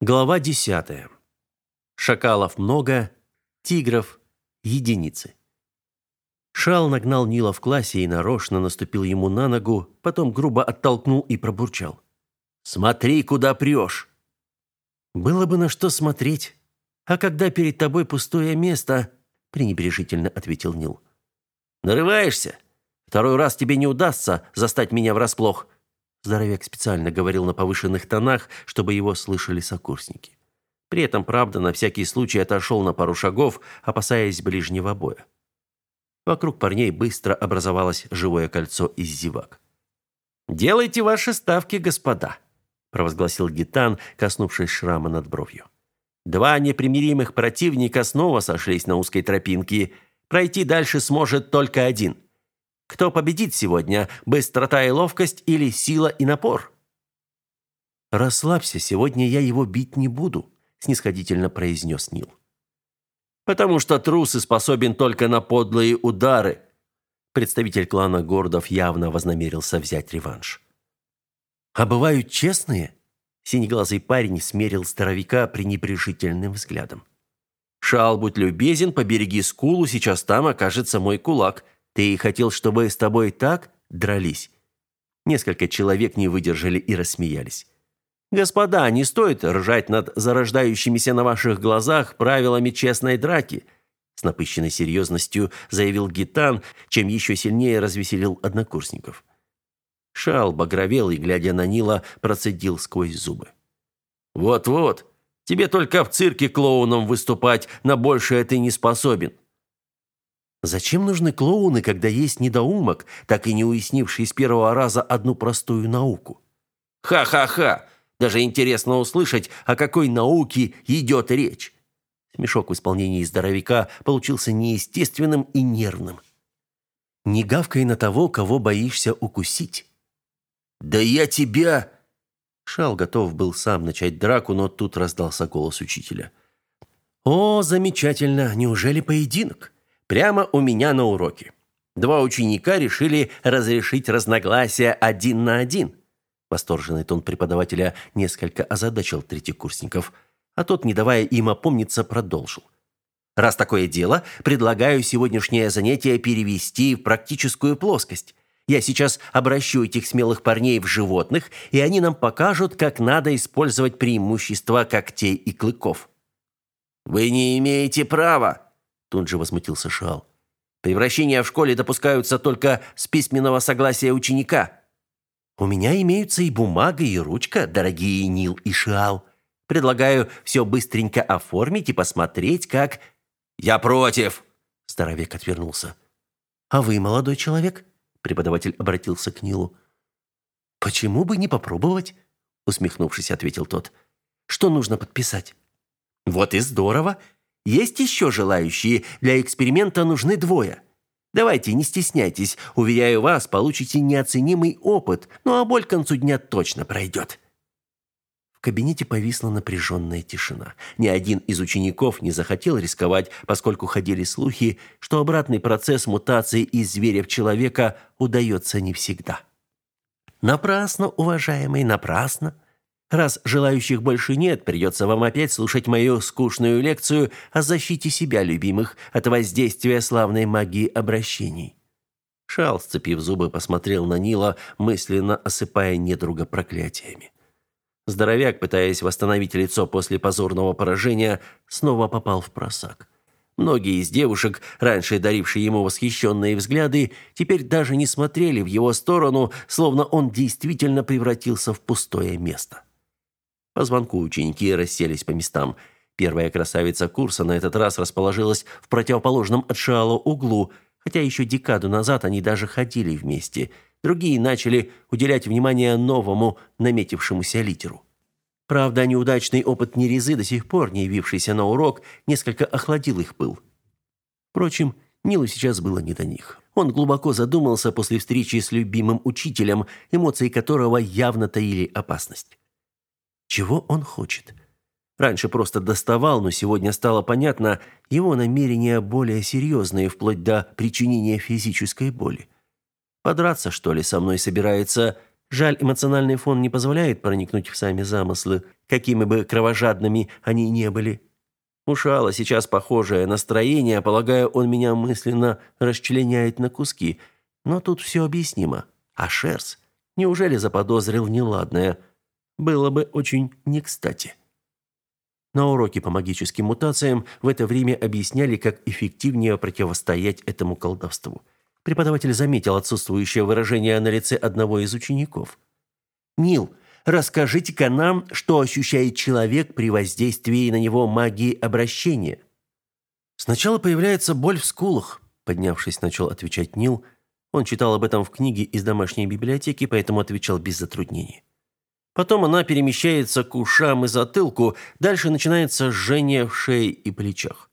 Глава 10. Шакалов много, тигров единицы. Шал нагнал Нила в классе и нарочно наступил ему на ногу, потом грубо оттолкнул и пробурчал: "Смотри, куда прешь!» Было бы на что смотреть. А когда перед тобой пустое место, пренебрежительно ответил Нил. Нарываешься? Второй раз тебе не удастся застать меня врасплох. Здоровяк специально говорил на повышенных тонах, чтобы его слышали сокурсники. При этом, правда, на всякий случай отошел на пару шагов, опасаясь ближнего боя. Вокруг парней быстро образовалось живое кольцо из зевак. «Делайте ваши ставки, господа», – провозгласил Гитан, коснувшись шрама над бровью. «Два непримиримых противника снова сошлись на узкой тропинке. Пройти дальше сможет только один – кто победит сегодня, быстрота и ловкость или сила и напор? Расслабься, сегодня я его бить не буду, снисходительно произнес Нил. Потому что трус и способен только на подлые удары. Представитель клана Гордов явно вознамерился взять реванш. А бывают честные? Синеглазый парень смерил здоровяка пренебрежительным взглядом. Шал, будь любезен, побереги скулу, сейчас там окажется мой кулак. Ты хотел, чтобы с тобой так дрались?» Несколько человек не выдержали и рассмеялись. «Господа, не стоит ржать над зарождающимися на ваших глазах правилами честной драки», с напыщенной серьезностью заявил Гитан, чем еще сильнее развеселил однокурсников. Шал багровел и, глядя на Нила, процедил сквозь зубы. «Вот-вот, тебе только в цирке клоуном выступать, на большее ты не способен. Зачем нужны клоуны, когда есть недоумок, так и не уяснивший с первого раза одну простую науку? Ха-ха-ха! Даже интересно услышать, о какой науке идет речь. Смешок в исполнении здоровяка получился неестественным и нервным. Не гавкай на того, кого боишься укусить. Да я тебя Шал готов был сам начать драку, но тут раздался голос учителя. О, замечательно, неужели поединок? Прямо у меня на уроке. Два ученика решили разрешить разногласия один на один. Восторженный тон преподавателя несколько озадачил третьекурсников, а тот, не давая им опомниться, продолжил. Раз такое дело, предлагаю сегодняшнее занятие перевести в практическую плоскость. Я сейчас обращу этих смелых парней в животных, и они нам покажут, как надо использовать преимущества когтей и клыков. Вы не имеете права, Тут же возмутился Шал. Превращения в школе допускаются только с письменного согласия ученика. У меня имеются и бумага, и ручка, дорогие Нил и Шал. Предлагаю все быстренько оформить и посмотреть, как Я против, здоровяк отвернулся. А вы, молодой человек? Преподаватель обратился к Нилу. Почему бы не попробовать? усмехнувшись, ответил тот. Что нужно подписать? Вот и здорово. Есть еще желающие? Для эксперимента нужны двое. Давайте, не стесняйтесь. Уверяю вас, получите неоценимый опыт, ну а боль к концу дня точно пройдет». В кабинете повисла напряженная тишина. Ни один из учеников не захотел рисковать, поскольку ходили слухи, что обратный процесс мутации из зверя в человека удается не всегда. «Напрасно, уважаемый, напрасно!» Раз желающих больше нет, придется вам опять слушать мою скучную лекцию о защите себя, любимых, от воздействия славной магии обращений». Шал, сцепив зубы, посмотрел на Нила, мысленно осыпая недруга проклятиями. Здоровяк, пытаясь восстановить лицо после позорного поражения, снова попал в просак. Многие из девушек, раньше дарившие ему восхищенные взгляды, теперь даже не смотрели в его сторону, словно он действительно превратился в пустое место. По звонку ученики расселись по местам. Первая красавица курса на этот раз расположилась в противоположном от Шиала углу, хотя еще декаду назад они даже ходили вместе. Другие начали уделять внимание новому, наметившемуся литеру. Правда, неудачный опыт Нерезы, до сих пор не явившийся на урок, несколько охладил их пыл. Впрочем, Нилу сейчас было не до них. Он глубоко задумался после встречи с любимым учителем, эмоции которого явно таили опасность. Чего он хочет? Раньше просто доставал, но сегодня стало понятно, его намерения более серьезные, вплоть до причинения физической боли. Подраться, что ли, со мной собирается? Жаль, эмоциональный фон не позволяет проникнуть в сами замыслы, какими бы кровожадными они не были. У Шала сейчас похожее настроение, полагаю, он меня мысленно расчленяет на куски. Но тут все объяснимо. А Шерс, неужели заподозрил неладное? Было бы очень не кстати. На уроке по магическим мутациям в это время объясняли, как эффективнее противостоять этому колдовству. Преподаватель заметил отсутствующее выражение на лице одного из учеников. «Нил, расскажите-ка нам, что ощущает человек при воздействии на него магии обращения». «Сначала появляется боль в скулах», – поднявшись, начал отвечать Нил. Он читал об этом в книге из домашней библиотеки, поэтому отвечал без затруднений. Потом она перемещается к ушам и затылку, дальше начинается жжение в шее и плечах.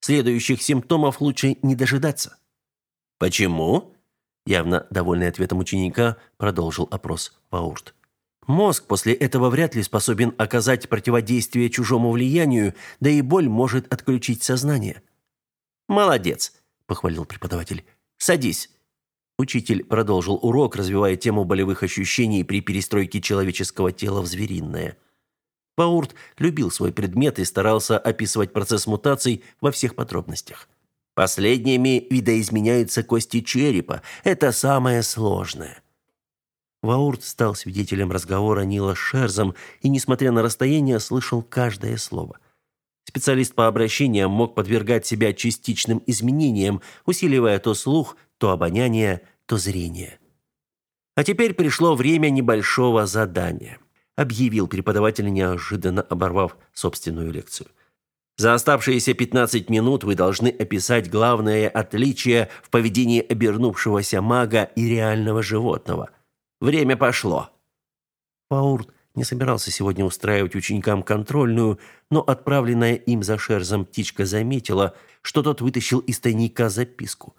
Следующих симптомов лучше не дожидаться. Почему? Явно довольный ответом ученика, продолжил опрос Паурт. Мозг после этого вряд ли способен оказать противодействие чужому влиянию, да и боль может отключить сознание. Молодец, похвалил преподаватель. Садись. Учитель продолжил урок, развивая тему болевых ощущений при перестройке человеческого тела в звериное. Паурт любил свой предмет и старался описывать процесс мутаций во всех подробностях. Последними видоизменяются кости черепа. Это самое сложное. Ваурт стал свидетелем разговора Нила с Шерзом и, несмотря на расстояние, слышал каждое слово. Специалист по обращениям мог подвергать себя частичным изменениям, усиливая то слух, то обоняние, то зрение. А теперь пришло время небольшого задания, объявил преподаватель, неожиданно оборвав собственную лекцию. За оставшиеся 15 минут вы должны описать главное отличие в поведении обернувшегося мага и реального животного. Время пошло. Паурт не собирался сегодня устраивать ученикам контрольную, но отправленная им за Шерзом птичка заметила, что тот вытащил из тайника записку.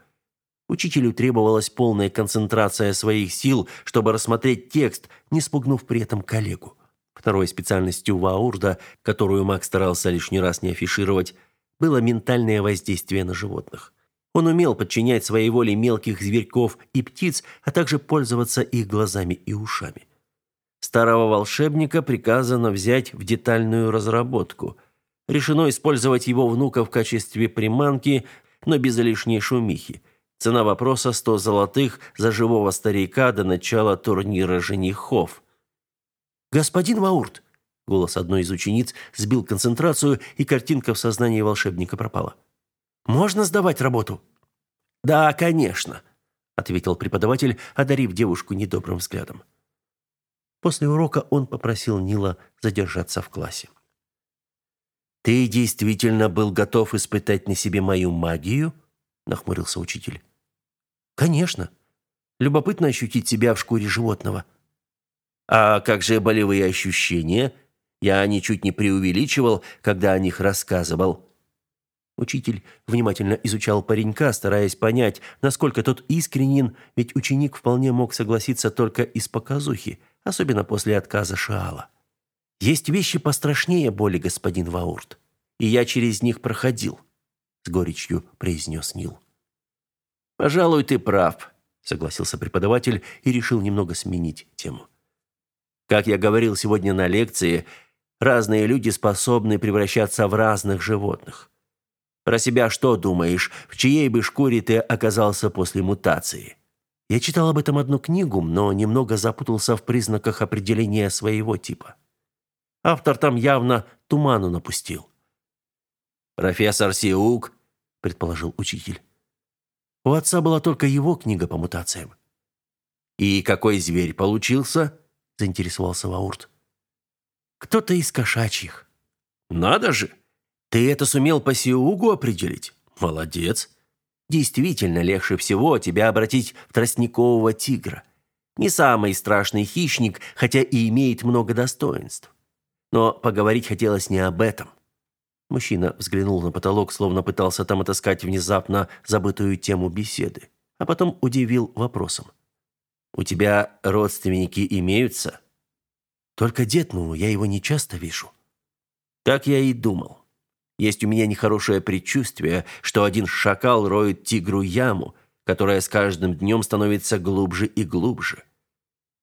Учителю требовалась полная концентрация своих сил, чтобы рассмотреть текст, не спугнув при этом коллегу. Второй специальностью Ваурда, которую Мак старался лишний раз не афишировать, было ментальное воздействие на животных. Он умел подчинять своей воле мелких зверьков и птиц, а также пользоваться их глазами и ушами. Старого волшебника приказано взять в детальную разработку. Решено использовать его внука в качестве приманки, но без лишней шумихи. Цена вопроса – 100 золотых за живого старика до начала турнира женихов. «Господин Ваурт!» Голос одной из учениц сбил концентрацию, и картинка в сознании волшебника пропала. «Можно сдавать работу?» «Да, конечно», — ответил преподаватель, одарив девушку недобрым взглядом. После урока он попросил Нила задержаться в классе. «Ты действительно был готов испытать на себе мою магию?» — нахмурился учитель. «Конечно. Любопытно ощутить себя в шкуре животного. А как же болевые ощущения? Я ничуть не преувеличивал, когда о них рассказывал. Учитель внимательно изучал паренька, стараясь понять, насколько тот искренен, ведь ученик вполне мог согласиться только из показухи, особенно после отказа Шаала. Есть вещи пострашнее боли, господин Ваурт, и я через них проходил, с горечью произнес Нил. Пожалуй, ты прав, согласился преподаватель и решил немного сменить тему. Как я говорил сегодня на лекции, разные люди способны превращаться в разных животных. Про себя что думаешь? В чьей бы шкуре ты оказался после мутации? Я читал об этом одну книгу, но немного запутался в признаках определения своего типа. Автор там явно туману напустил. Профессор Сиук, предположил учитель. У отца была только его книга по мутациям. И какой зверь получился? заинтересовался Ваурт. Кто-то из кошачьих. Надо же. Ты это сумел по сиугу определить? Молодец. Действительно, легче всего тебя обратить в тростникового тигра. Не самый страшный хищник, хотя и имеет много достоинств. Но поговорить хотелось не об этом. Мужчина взглянул на потолок, словно пытался там отыскать внезапно забытую тему беседы, а потом удивил вопросом. У тебя родственники имеются? Только дед, ну, я его не часто вижу. Так я и думал. Есть у меня нехорошее предчувствие, что один шакал роет тигру яму, которая с каждым днем становится глубже и глубже.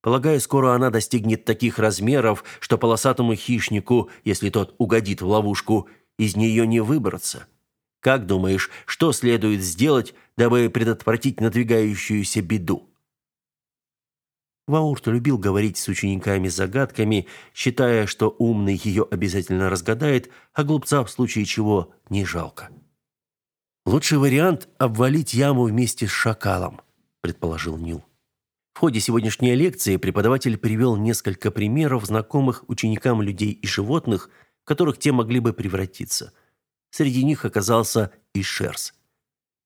Полагаю, скоро она достигнет таких размеров, что полосатому хищнику, если тот угодит в ловушку, из нее не выбраться. Как думаешь, что следует сделать, дабы предотвратить надвигающуюся беду? Ваурт любил говорить с учениками загадками, считая, что умный ее обязательно разгадает, а глупца в случае чего не жалко. Лучший вариант обвалить яму вместе с шакалом, предположил Нил. В ходе сегодняшней лекции преподаватель привел несколько примеров знакомых ученикам людей и животных, которых те могли бы превратиться. Среди них оказался и Шерс.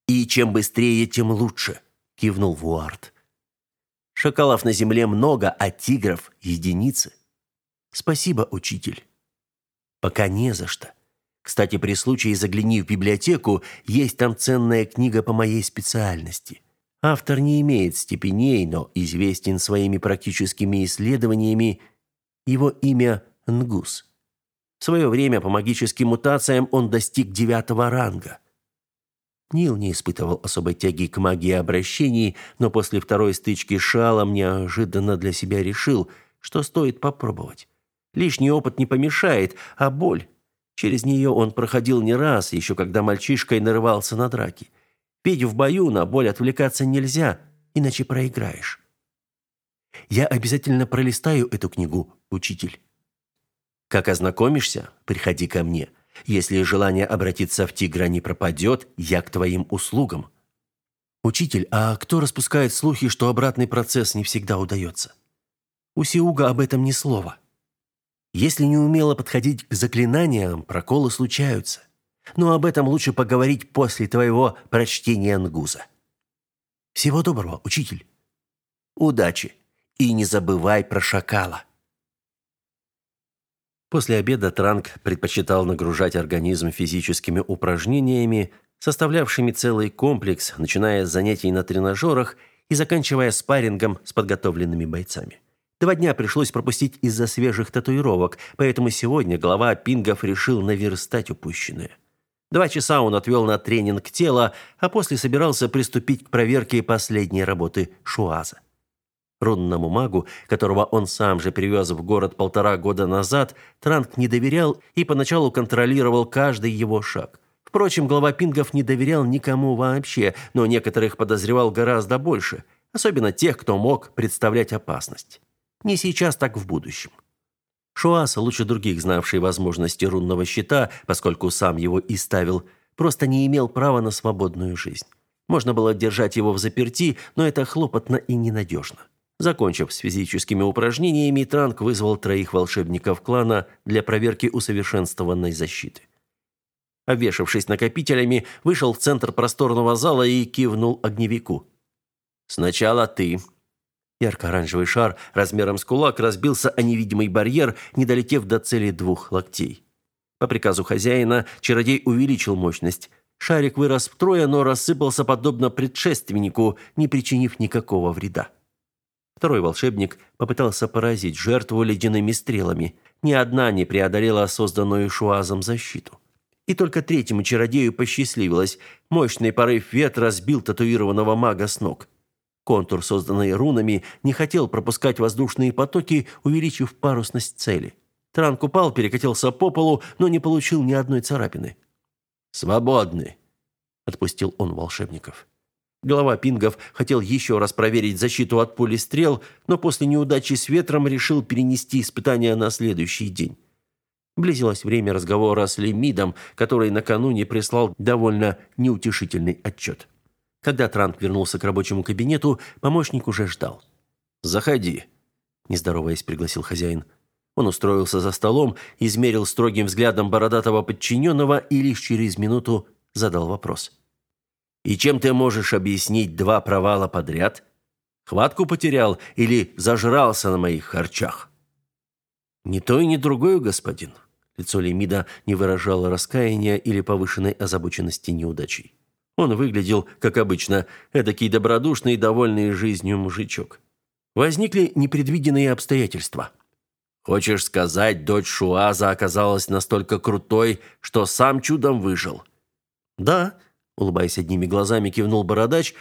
«И чем быстрее, тем лучше», – кивнул Вуарт. «Шакалов на земле много, а тигров – единицы». «Спасибо, учитель». «Пока не за что. Кстати, при случае загляни в библиотеку, есть там ценная книга по моей специальности. Автор не имеет степеней, но известен своими практическими исследованиями. Его имя Нгус. Свое время по магическим мутациям он достиг девятого ранга. Нил не испытывал особой тяги к магии обращений, но после второй стычки с Шалом неожиданно для себя решил, что стоит попробовать. Лишний опыт не помешает, а боль. Через нее он проходил не раз, еще когда мальчишкой нарывался на драки. Петь в бою на боль отвлекаться нельзя, иначе проиграешь. Я обязательно пролистаю эту книгу, учитель. Как ознакомишься, приходи ко мне. Если желание обратиться в тигра не пропадет, я к твоим услугам. Учитель, а кто распускает слухи, что обратный процесс не всегда удается? У Сиуга об этом ни слова. Если не умело подходить к заклинаниям, проколы случаются. Но об этом лучше поговорить после твоего прочтения Нгуза. Всего доброго, учитель. Удачи. И не забывай про шакала. После обеда Транк предпочитал нагружать организм физическими упражнениями, составлявшими целый комплекс, начиная с занятий на тренажерах и заканчивая спаррингом с подготовленными бойцами. Два дня пришлось пропустить из-за свежих татуировок, поэтому сегодня глава Пингов решил наверстать упущенное. Два часа он отвел на тренинг тела, а после собирался приступить к проверке последней работы Шуаза. Рунному магу, которого он сам же привез в город полтора года назад, Транк не доверял и поначалу контролировал каждый его шаг. Впрочем, глава пингов не доверял никому вообще, но некоторых подозревал гораздо больше, особенно тех, кто мог представлять опасность. Не сейчас, так в будущем. Шуас, лучше других знавший возможности рунного щита, поскольку сам его и ставил, просто не имел права на свободную жизнь. Можно было держать его в заперти, но это хлопотно и ненадежно. Закончив с физическими упражнениями, Транк вызвал троих волшебников клана для проверки усовершенствованной защиты. Обвешавшись накопителями, вышел в центр просторного зала и кивнул огневику. «Сначала ты», Ярко-оранжевый шар размером с кулак разбился о невидимый барьер, не долетев до цели двух локтей. По приказу хозяина чародей увеличил мощность. Шарик вырос втрое, но рассыпался подобно предшественнику, не причинив никакого вреда. Второй волшебник попытался поразить жертву ледяными стрелами. Ни одна не преодолела созданную Шуазом защиту. И только третьему чародею посчастливилось. Мощный порыв ветра сбил татуированного мага с ног. Контур, созданный рунами, не хотел пропускать воздушные потоки, увеличив парусность цели. Транк упал, перекатился по полу, но не получил ни одной царапины. «Свободны!» – отпустил он волшебников. Глава пингов хотел еще раз проверить защиту от пули стрел, но после неудачи с ветром решил перенести испытания на следующий день. Близилось время разговора с Лемидом, который накануне прислал довольно неутешительный отчет. Когда Транк вернулся к рабочему кабинету, помощник уже ждал. «Заходи», – нездороваясь, пригласил хозяин. Он устроился за столом, измерил строгим взглядом бородатого подчиненного и лишь через минуту задал вопрос. «И чем ты можешь объяснить два провала подряд? Хватку потерял или зажрался на моих харчах?» «Ни то и ни другое, господин». Лицо Лемида не выражало раскаяния или повышенной озабоченности неудачей. Он выглядел, как обычно, эдакий добродушный и довольный жизнью мужичок. Возникли непредвиденные обстоятельства. «Хочешь сказать, дочь Шуаза оказалась настолько крутой, что сам чудом выжил?» «Да», — улыбаясь одними глазами, кивнул бородач.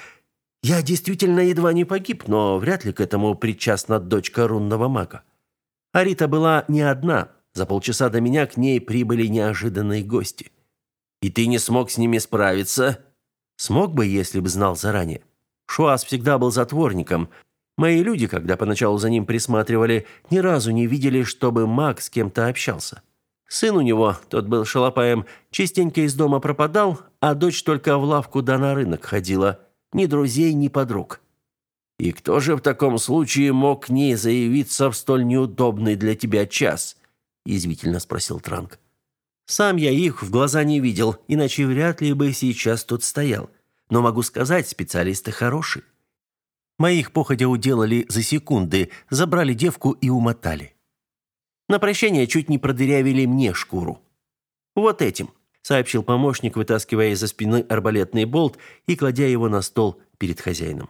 Я действительно едва не погиб, но вряд ли к этому причастна дочка рунного мага. Арита была не одна. За полчаса до меня к ней прибыли неожиданные гости. И ты не смог с ними справиться? Смог бы, если бы знал заранее. Шуас всегда был затворником. Мои люди, когда поначалу за ним присматривали, ни разу не видели, чтобы маг с кем-то общался. Сын у него, тот был шалопаем, частенько из дома пропадал, а дочь только в лавку да на рынок ходила. Ни друзей, ни подруг. И кто же в таком случае мог к ней заявиться в столь неудобный для тебя час? язвительно спросил Транк. Сам я их в глаза не видел, иначе вряд ли бы сейчас тут стоял. Но могу сказать, специалисты хорошие. Моих походя уделали за секунды, забрали девку и умотали. На прощание чуть не продырявили мне шкуру. Вот этим, сообщил помощник, вытаскивая из-за спины арбалетный болт и кладя его на стол перед хозяином.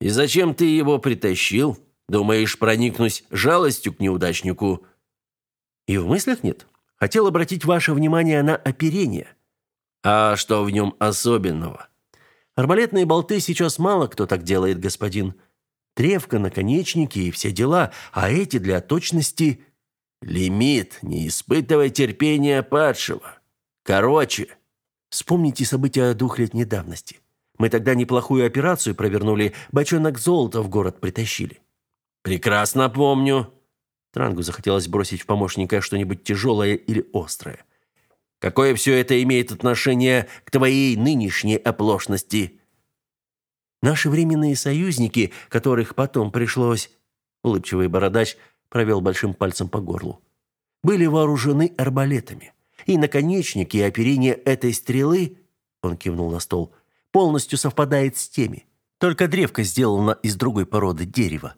И зачем ты его притащил? Думаешь, проникнусь жалостью к неудачнику? И в мыслях нет. Хотел обратить ваше внимание на оперение. А что в нем особенного? Арбалетные болты сейчас мало кто так делает, господин. Тревка, наконечники и все дела, а эти для точности лимит, не испытывай терпения падшего. Короче, вспомните события двухлетней давности. Мы тогда неплохую операцию провернули, бочонок золота в город притащили. Прекрасно помню. Трангу захотелось бросить в помощника что-нибудь тяжелое или острое. Какое все это имеет отношение к твоей нынешней оплошности? Наши временные союзники, которых потом пришлось, улыбчивый бородач провел большим пальцем по горлу, были вооружены арбалетами. И наконечник и оперение этой стрелы, он кивнул на стол, полностью совпадает с теми. Только древко сделано из другой породы дерева.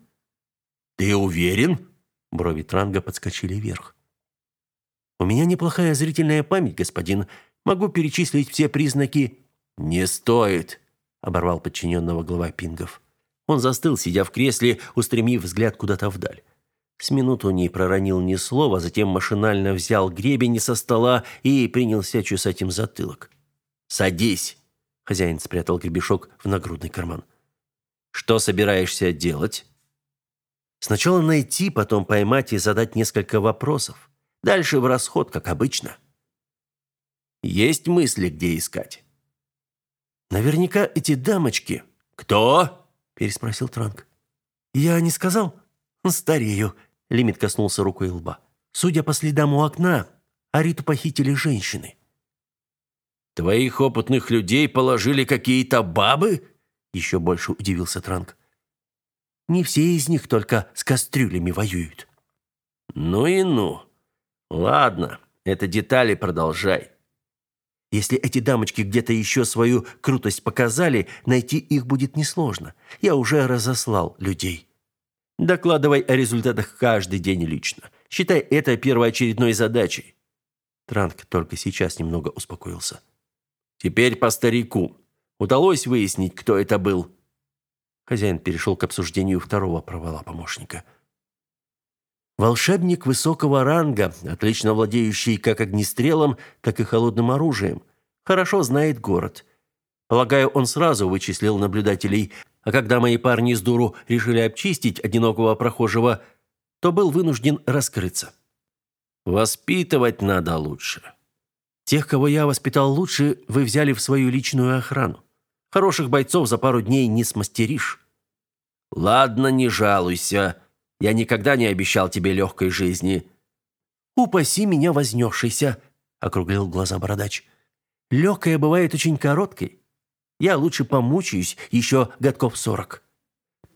Ты уверен? Брови Транга подскочили вверх. У меня неплохая зрительная память, господин. Могу перечислить все признаки. Не стоит, оборвал подчиненного глава Пингов. Он застыл, сидя в кресле, устремив взгляд куда-то вдаль. С минуту не проронил ни слова, затем машинально взял гребень со стола и принялся чесать им затылок. «Садись!» Хозяин спрятал гребешок в нагрудный карман. «Что собираешься делать?» Сначала найти, потом поймать и задать несколько вопросов. Дальше в расход, как обычно. Есть мысли, где искать? Наверняка эти дамочки. Кто? переспросил Транк. Я не сказал. Старею. Лимит коснулся рукой лба. Судя по следам у окна, Ариту похитили женщины. Твоих опытных людей положили какие-то бабы? Еще больше удивился Транк. Не все из них только с кастрюлями воюют. Ну и ну. Ладно, это детали продолжай. Если эти дамочки где-то еще свою крутость показали, найти их будет несложно. Я уже разослал людей. Докладывай о результатах каждый день лично. Считай это первоочередной задачей. Транк только сейчас немного успокоился. Теперь по старику. Удалось выяснить, кто это был? Хозяин перешел к обсуждению второго провала помощника. Волшебник высокого ранга, отлично владеющий как огнестрелом, так и холодным оружием, хорошо знает город. Полагаю, он сразу вычислил наблюдателей, а когда мои парни с дуру решили обчистить одинокого прохожего, то был вынужден раскрыться. Воспитывать надо лучше. Тех, кого я воспитал лучше, вы взяли в свою личную охрану. Хороших бойцов за пару дней не смастеришь. Ладно, не жалуйся. Я никогда не обещал тебе легкой жизни. Упаси меня, вознесшийся, округлил глаза бородач. Легкая бывает очень короткой. Я лучше помучаюсь еще годков сорок.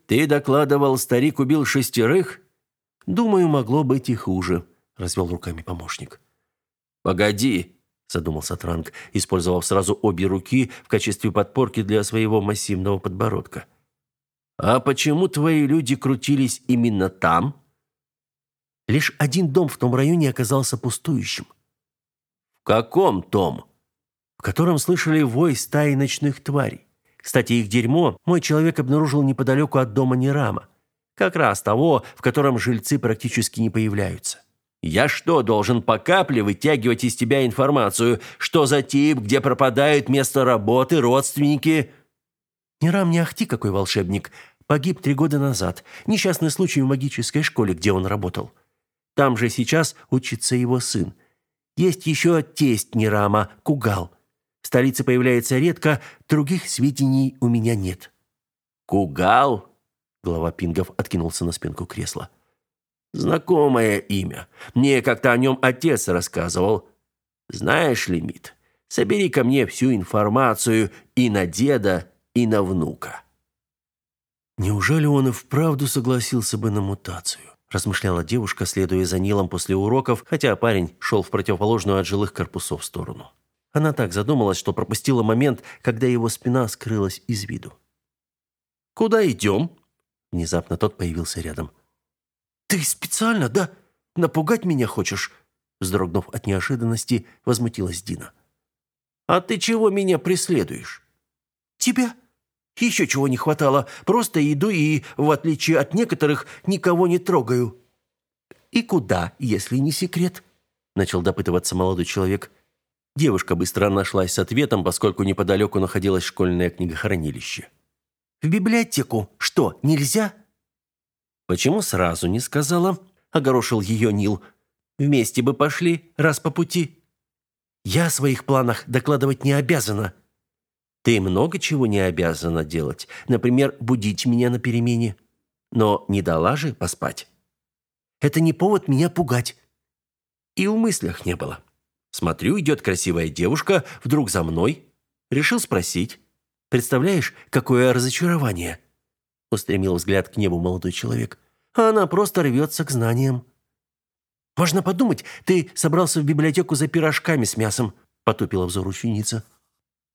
Ты докладывал, старик убил шестерых? Думаю, могло быть и хуже, развел руками помощник. Погоди, задумался Транк, использовав сразу обе руки в качестве подпорки для своего массивного подбородка. А почему твои люди крутились именно там? Лишь один дом в том районе оказался пустующим. В каком том? В котором слышали вой стаи ночных тварей. Кстати, их дерьмо мой человек обнаружил неподалеку от дома Нерама. Как раз того, в котором жильцы практически не появляются. Я что, должен по капле вытягивать из тебя информацию, что за тип, где пропадают место работы, родственники? Нерам не ахти какой волшебник. Погиб три года назад. Несчастный случай в магической школе, где он работал. Там же сейчас учится его сын. Есть еще тесть Нерама, Кугал. В столице появляется редко, других сведений у меня нет». «Кугал?» Глава Пингов откинулся на спинку кресла. «Знакомое имя. Мне как-то о нем отец рассказывал. Знаешь ли, Мит, собери ко мне всю информацию и на деда, и на внука». «Неужели он и вправду согласился бы на мутацию?» размышляла девушка, следуя за Нилом после уроков, хотя парень шел в противоположную от жилых корпусов сторону. Она так задумалась, что пропустила момент, когда его спина скрылась из виду. «Куда идем?» Внезапно тот появился рядом. «Ты специально, да? Напугать меня хочешь?» Вздрогнув от неожиданности, возмутилась Дина. «А ты чего меня преследуешь?» «Тебя?» Еще чего не хватало. Просто иду и, в отличие от некоторых, никого не трогаю». «И куда, если не секрет?» Начал допытываться молодой человек. Девушка быстро нашлась с ответом, поскольку неподалеку находилось школьное книгохранилище. «В библиотеку что, нельзя?» «Почему сразу не сказала?» – огорошил ее Нил. «Вместе бы пошли, раз по пути». «Я о своих планах докладывать не обязана», ты много чего не обязана делать. Например, будить меня на перемене. Но не дала же поспать. Это не повод меня пугать. И в мыслях не было. Смотрю, идет красивая девушка, вдруг за мной. Решил спросить. Представляешь, какое разочарование? Устремил взгляд к небу молодой человек. А она просто рвется к знаниям. Можно подумать, ты собрался в библиотеку за пирожками с мясом, потупила взор ученица.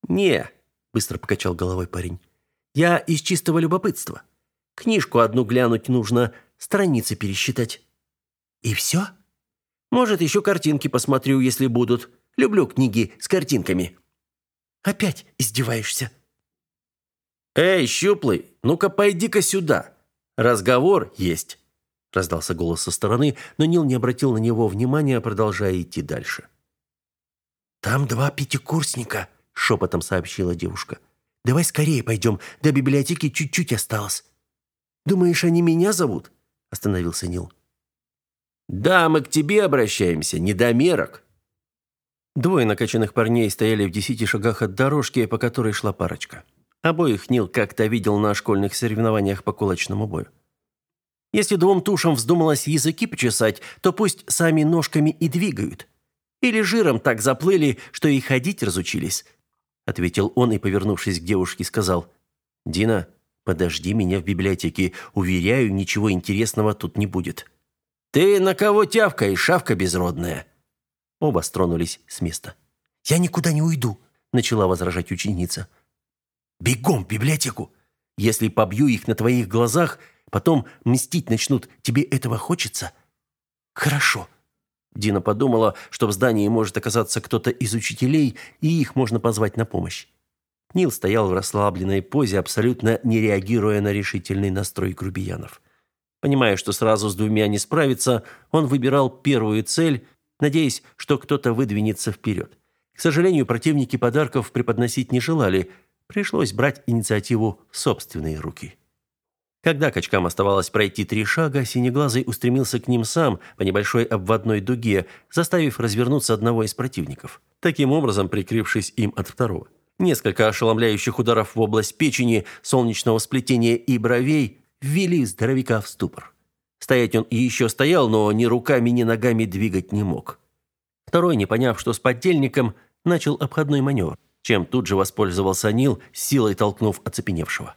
Не, быстро покачал головой парень. Я из чистого любопытства. Книжку одну глянуть нужно, страницы пересчитать. И все? Может, еще картинки посмотрю, если будут. Люблю книги с картинками. Опять издеваешься? Эй, щуплый, ну-ка пойди-ка сюда. Разговор есть. Раздался голос со стороны, но Нил не обратил на него внимания, продолжая идти дальше. Там два пятикурсника, шепотом сообщила девушка. Давай скорее пойдем, до библиотеки чуть-чуть осталось. Думаешь, они меня зовут? остановился Нил. Да, мы к тебе обращаемся, недомерок. Двое накачанных парней стояли в десяти шагах от дорожки, по которой шла парочка. Обоих Нил как-то видел на школьных соревнованиях по кулачному бою. Если двум тушам вздумалось языки почесать, то пусть сами ножками и двигают. Или жиром так заплыли, что и ходить разучились ответил он и, повернувшись к девушке, сказал: "Дина, подожди меня в библиотеке. Уверяю, ничего интересного тут не будет". "Ты на кого тявкаешь, шавка безродная?" Оба стронулись с места. "Я никуда не уйду", начала возражать ученица. "Бегом в библиотеку. Если побью их на твоих глазах, потом мстить начнут. Тебе этого хочется?" "Хорошо", Дина подумала, что в здании может оказаться кто-то из учителей, и их можно позвать на помощь. Нил стоял в расслабленной позе, абсолютно не реагируя на решительный настрой грубиянов. Понимая, что сразу с двумя не справится, он выбирал первую цель, надеясь, что кто-то выдвинется вперед. К сожалению, противники подарков преподносить не желали, пришлось брать инициативу в собственные руки. Когда качкам оставалось пройти три шага, Синеглазый устремился к ним сам по небольшой обводной дуге, заставив развернуться одного из противников, таким образом прикрывшись им от второго. Несколько ошеломляющих ударов в область печени, солнечного сплетения и бровей ввели здоровяка в ступор. Стоять он еще стоял, но ни руками, ни ногами двигать не мог. Второй, не поняв, что с поддельником, начал обходной маневр, чем тут же воспользовался Нил, силой толкнув оцепеневшего.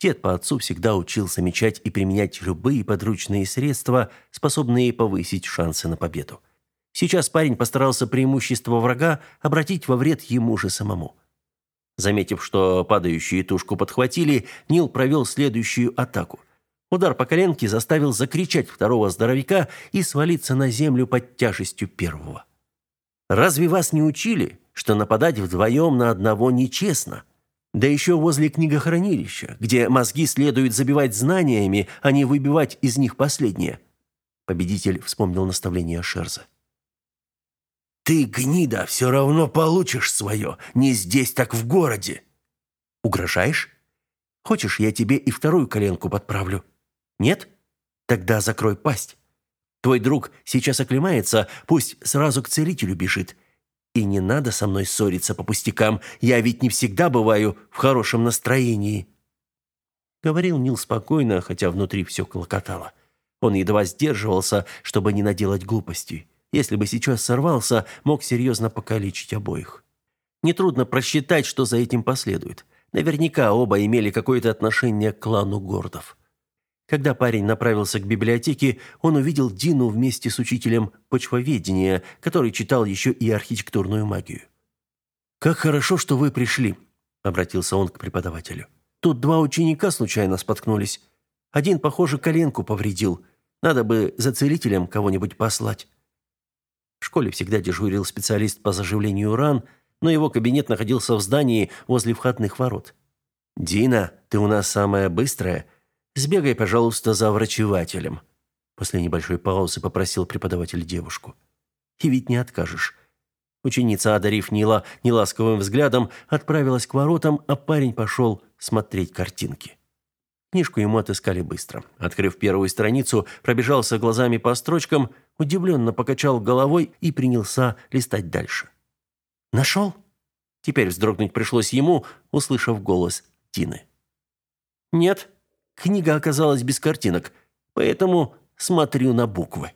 Дед по отцу всегда учил замечать и применять любые подручные средства, способные повысить шансы на победу. Сейчас парень постарался преимущество врага обратить во вред ему же самому. Заметив, что падающие тушку подхватили, Нил провел следующую атаку. Удар по коленке заставил закричать второго здоровяка и свалиться на землю под тяжестью первого. «Разве вас не учили, что нападать вдвоем на одного нечестно?» Да еще возле книгохранилища, где мозги следует забивать знаниями, а не выбивать из них последнее. Победитель вспомнил наставление Шерза. «Ты, гнида, все равно получишь свое. Не здесь, так в городе». «Угрожаешь? Хочешь, я тебе и вторую коленку подправлю? Нет? Тогда закрой пасть. Твой друг сейчас оклемается, пусть сразу к целителю бежит. И не надо со мной ссориться по пустякам. Я ведь не всегда бываю в хорошем настроении. Говорил Нил спокойно, хотя внутри все клокотало. Он едва сдерживался, чтобы не наделать глупостей. Если бы сейчас сорвался, мог серьезно покалечить обоих. Нетрудно просчитать, что за этим последует. Наверняка оба имели какое-то отношение к клану Гордов. Когда парень направился к библиотеке, он увидел Дину вместе с учителем почвоведения, который читал еще и архитектурную магию. «Как хорошо, что вы пришли», — обратился он к преподавателю. «Тут два ученика случайно споткнулись. Один, похоже, коленку повредил. Надо бы за целителем кого-нибудь послать». Школе всегда дежурил специалист по заживлению ран, но его кабинет находился в здании возле входных ворот. «Дина, ты у нас самая быстрая. Сбегай, пожалуйста, за врачевателем». После небольшой паузы попросил преподаватель девушку. «И ведь не откажешь». Ученица, одарив Нила неласковым взглядом, отправилась к воротам, а парень пошел смотреть картинки. Книжку ему отыскали быстро. Открыв первую страницу, пробежался глазами по строчкам, удивленно покачал головой и принялся листать дальше. «Нашел?» Теперь вздрогнуть пришлось ему, услышав голос Тины. «Нет, книга оказалась без картинок, поэтому смотрю на буквы».